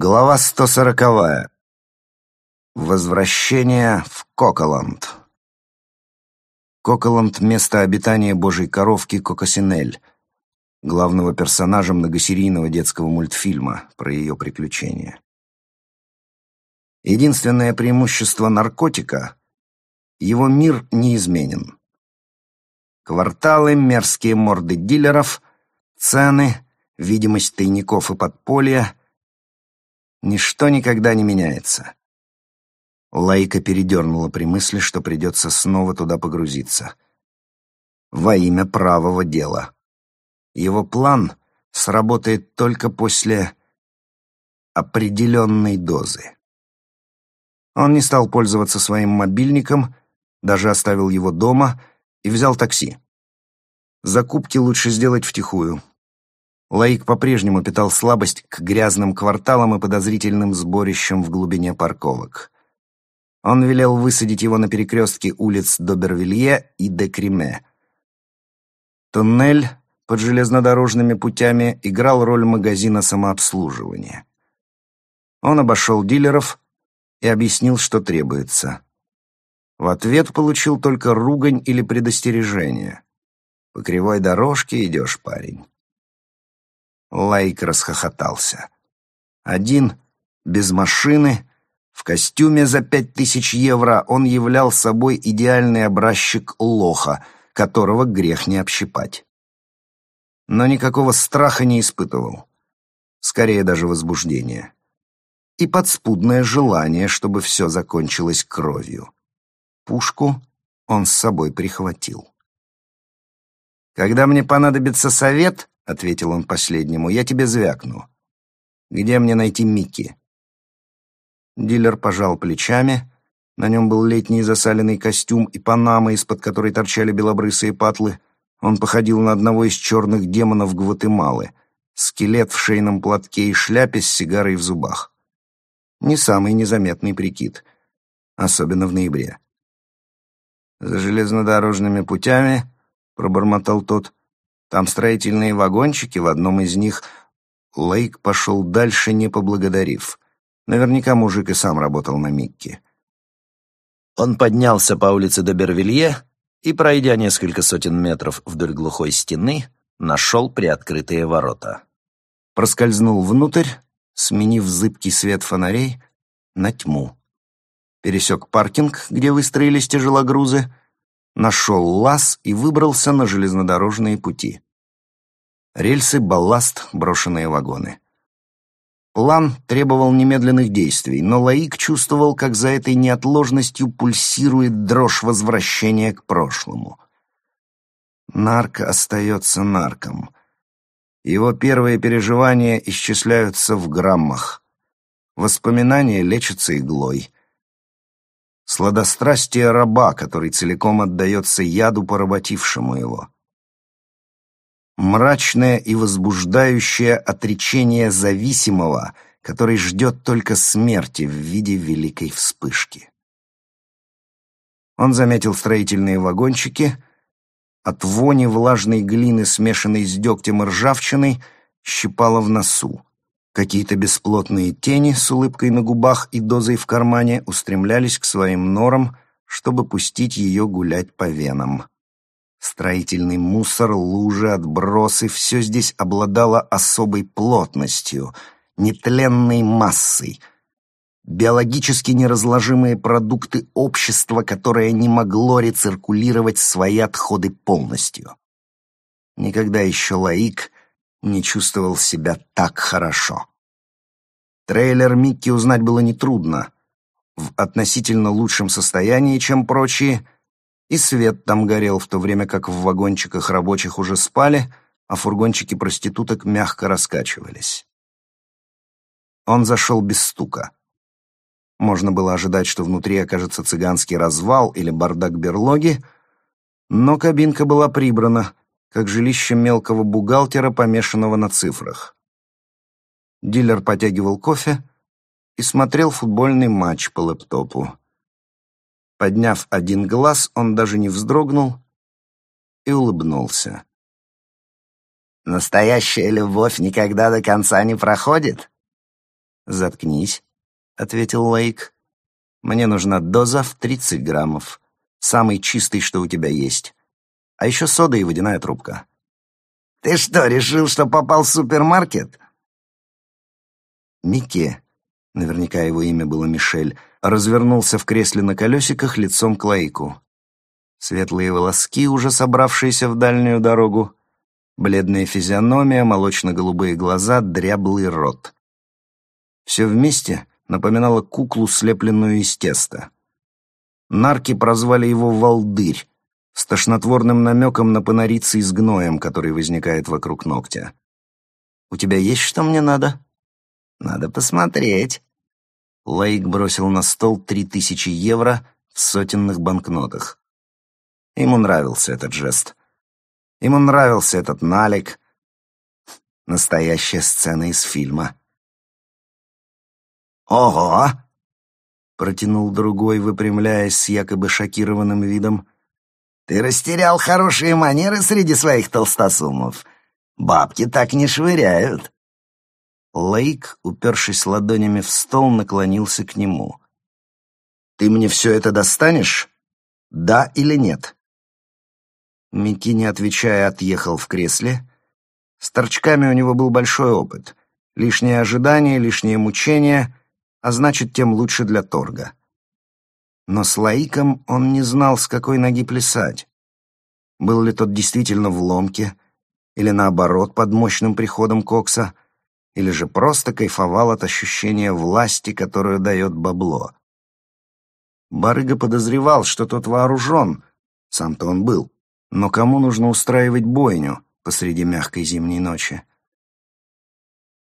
Глава 140. Возвращение в Коколанд. Коколанд — место обитания божьей коровки Кокосинель, главного персонажа многосерийного детского мультфильма про ее приключения. Единственное преимущество наркотика — его мир неизменен. Кварталы, мерзкие морды дилеров, цены, видимость тайников и подполья — Ничто никогда не меняется. Лайка передернула при мысли, что придется снова туда погрузиться. Во имя правого дела. Его план сработает только после определенной дозы. Он не стал пользоваться своим мобильником, даже оставил его дома и взял такси. Закупки лучше сделать втихую. Лаик по-прежнему питал слабость к грязным кварталам и подозрительным сборищам в глубине парковок. Он велел высадить его на перекрестке улиц Добервилье и Декриме. Туннель под железнодорожными путями играл роль магазина самообслуживания. Он обошел дилеров и объяснил, что требуется. В ответ получил только ругань или предостережение. «По кривой дорожке идешь, парень». Лайк расхохотался. Один, без машины, в костюме за пять тысяч евро он являл собой идеальный образчик лоха, которого грех не общипать. Но никакого страха не испытывал. Скорее даже возбуждение. И подспудное желание, чтобы все закончилось кровью. Пушку он с собой прихватил. «Когда мне понадобится совет, — ответил он последнему, — «я тебе звякну. Где мне найти Микки?» Дилер пожал плечами. На нем был летний засаленный костюм и панама, из-под которой торчали белобрысые патлы. Он походил на одного из черных демонов Гватемалы. Скелет в шейном платке и шляпе с сигарой в зубах. Не самый незаметный прикид, особенно в ноябре. «За железнодорожными путями», — пробормотал тот, там строительные вагончики, в одном из них Лейк пошел дальше, не поблагодарив. Наверняка мужик и сам работал на Микке. Он поднялся по улице до Бервилье и, пройдя несколько сотен метров вдоль глухой стены, нашел приоткрытые ворота. Проскользнул внутрь, сменив зыбкий свет фонарей на тьму. Пересек паркинг, где выстроились тяжелогрузы, нашел лаз и выбрался на железнодорожные пути. Рельсы, балласт, брошенные вагоны. План требовал немедленных действий, но Лаик чувствовал, как за этой неотложностью пульсирует дрожь возвращения к прошлому. Нарк остается нарком. Его первые переживания исчисляются в граммах. Воспоминания лечатся иглой сладострастие раба, который целиком отдается яду, поработившему его. Мрачное и возбуждающее отречение зависимого, который ждет только смерти в виде великой вспышки. Он заметил строительные вагончики. От вони влажной глины, смешанной с дегтем и ржавчиной, щипало в носу. Какие-то бесплотные тени с улыбкой на губах и дозой в кармане устремлялись к своим норам, чтобы пустить ее гулять по венам. Строительный мусор, лужи, отбросы — все здесь обладало особой плотностью, нетленной массой, биологически неразложимые продукты общества, которое не могло рециркулировать свои отходы полностью. Никогда еще Лаик не чувствовал себя так хорошо. Трейлер Микки узнать было нетрудно. В относительно лучшем состоянии, чем прочие, и свет там горел, в то время как в вагончиках рабочих уже спали, а фургончики проституток мягко раскачивались. Он зашел без стука. Можно было ожидать, что внутри окажется цыганский развал или бардак берлоги, но кабинка была прибрана, как жилище мелкого бухгалтера, помешанного на цифрах. Дилер потягивал кофе и смотрел футбольный матч по лэптопу. Подняв один глаз, он даже не вздрогнул и улыбнулся. «Настоящая любовь никогда до конца не проходит?» «Заткнись», — ответил Лейк. «Мне нужна доза в 30 граммов, самый чистый, что у тебя есть. А еще сода и водяная трубка». «Ты что, решил, что попал в супермаркет?» Микки, наверняка его имя было Мишель, развернулся в кресле на колесиках лицом к Лейку. Светлые волоски, уже собравшиеся в дальнюю дорогу, бледная физиономия, молочно-голубые глаза, дряблый рот. Все вместе напоминало куклу, слепленную из теста. Нарки прозвали его «Волдырь», с тошнотворным намеком на панорицы с гноем, который возникает вокруг ногтя. «У тебя есть что мне надо?» «Надо посмотреть». Лейк бросил на стол три тысячи евро в сотенных банкнотах. Ему нравился этот жест. Ему нравился этот налик. Настоящая сцена из фильма. «Ого!» — протянул другой, выпрямляясь с якобы шокированным видом. «Ты растерял хорошие манеры среди своих толстосумов. Бабки так не швыряют». Лейк, упершись ладонями в стол, наклонился к нему. «Ты мне все это достанешь? Да или нет?» Микки, не отвечая, отъехал в кресле. С торчками у него был большой опыт. Лишнее ожидание, лишнее мучение, а значит, тем лучше для торга. Но с Лаиком он не знал, с какой ноги плясать. Был ли тот действительно в ломке, или наоборот, под мощным приходом Кокса, или же просто кайфовал от ощущения власти, которую дает бабло. Барыга подозревал, что тот вооружен, сам-то он был. Но кому нужно устраивать бойню посреди мягкой зимней ночи?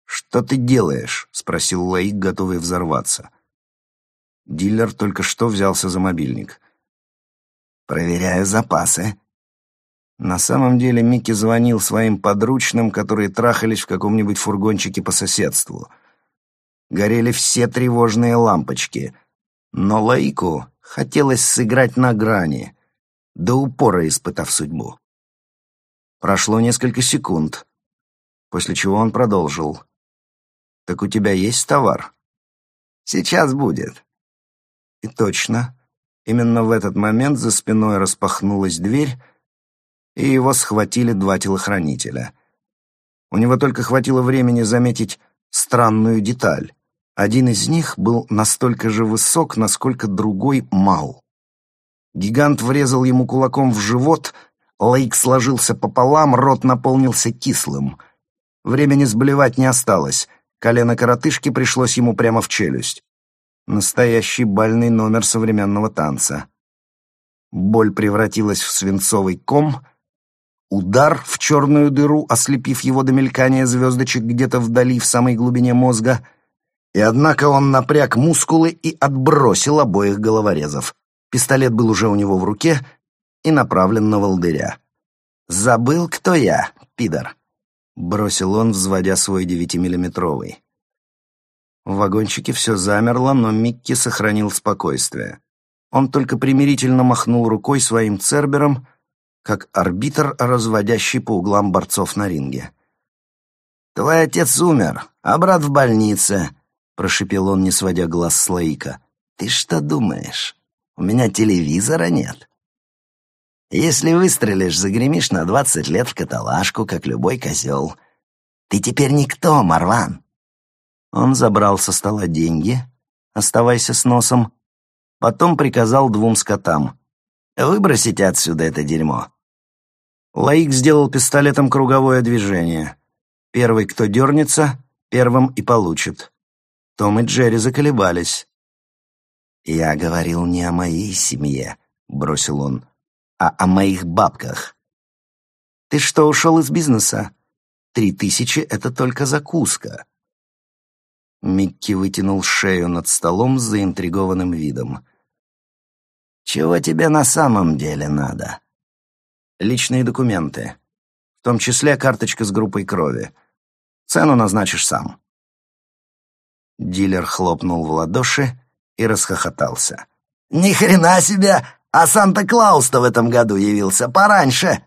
«Что ты делаешь?» — спросил Лаик, готовый взорваться. Дилер только что взялся за мобильник. «Проверяю запасы». На самом деле Микки звонил своим подручным, которые трахались в каком-нибудь фургончике по соседству. Горели все тревожные лампочки. Но Лаику хотелось сыграть на грани — до упора испытав судьбу. Прошло несколько секунд, после чего он продолжил. «Так у тебя есть товар?» «Сейчас будет». И точно, именно в этот момент за спиной распахнулась дверь, и его схватили два телохранителя. У него только хватило времени заметить странную деталь. Один из них был настолько же высок, насколько другой мал. Гигант врезал ему кулаком в живот, Лейк сложился пополам, рот наполнился кислым. Времени сблевать не осталось, колено коротышки пришлось ему прямо в челюсть. Настоящий бальный номер современного танца. Боль превратилась в свинцовый ком, удар в черную дыру, ослепив его до мелькания звездочек где-то вдали в самой глубине мозга, и однако он напряг мускулы и отбросил обоих головорезов. Пистолет был уже у него в руке и направлен на волдыря. «Забыл, кто я, пидор?» — бросил он, взводя свой девятимиллиметровый. В вагончике все замерло, но Микки сохранил спокойствие. Он только примирительно махнул рукой своим цербером, как арбитр, разводящий по углам борцов на ринге. «Твой отец умер, а брат в больнице», — прошипел он, не сводя глаз с Лаика. «Ты что думаешь? У меня телевизора нет. Если выстрелишь, загремишь на двадцать лет в каталажку, как любой козел. Ты теперь никто, Марван. Он забрал со стола деньги, оставайся с носом, потом приказал двум скотам. «Выбросите отсюда это дерьмо». Лаик сделал пистолетом круговое движение. Первый, кто дернется, первым и получит. Том и Джерри заколебались. «Я говорил не о моей семье», — бросил он, — «а о моих бабках». «Ты что, ушел из бизнеса? Три тысячи — это только закуска». Микки вытянул шею над столом с заинтригованным видом. «Чего тебе на самом деле надо?» «Личные документы, в том числе карточка с группой крови. Цену назначишь сам». Дилер хлопнул в ладоши, и расхохотался. «Ни хрена себе! А Санта-Клаус-то в этом году явился пораньше!»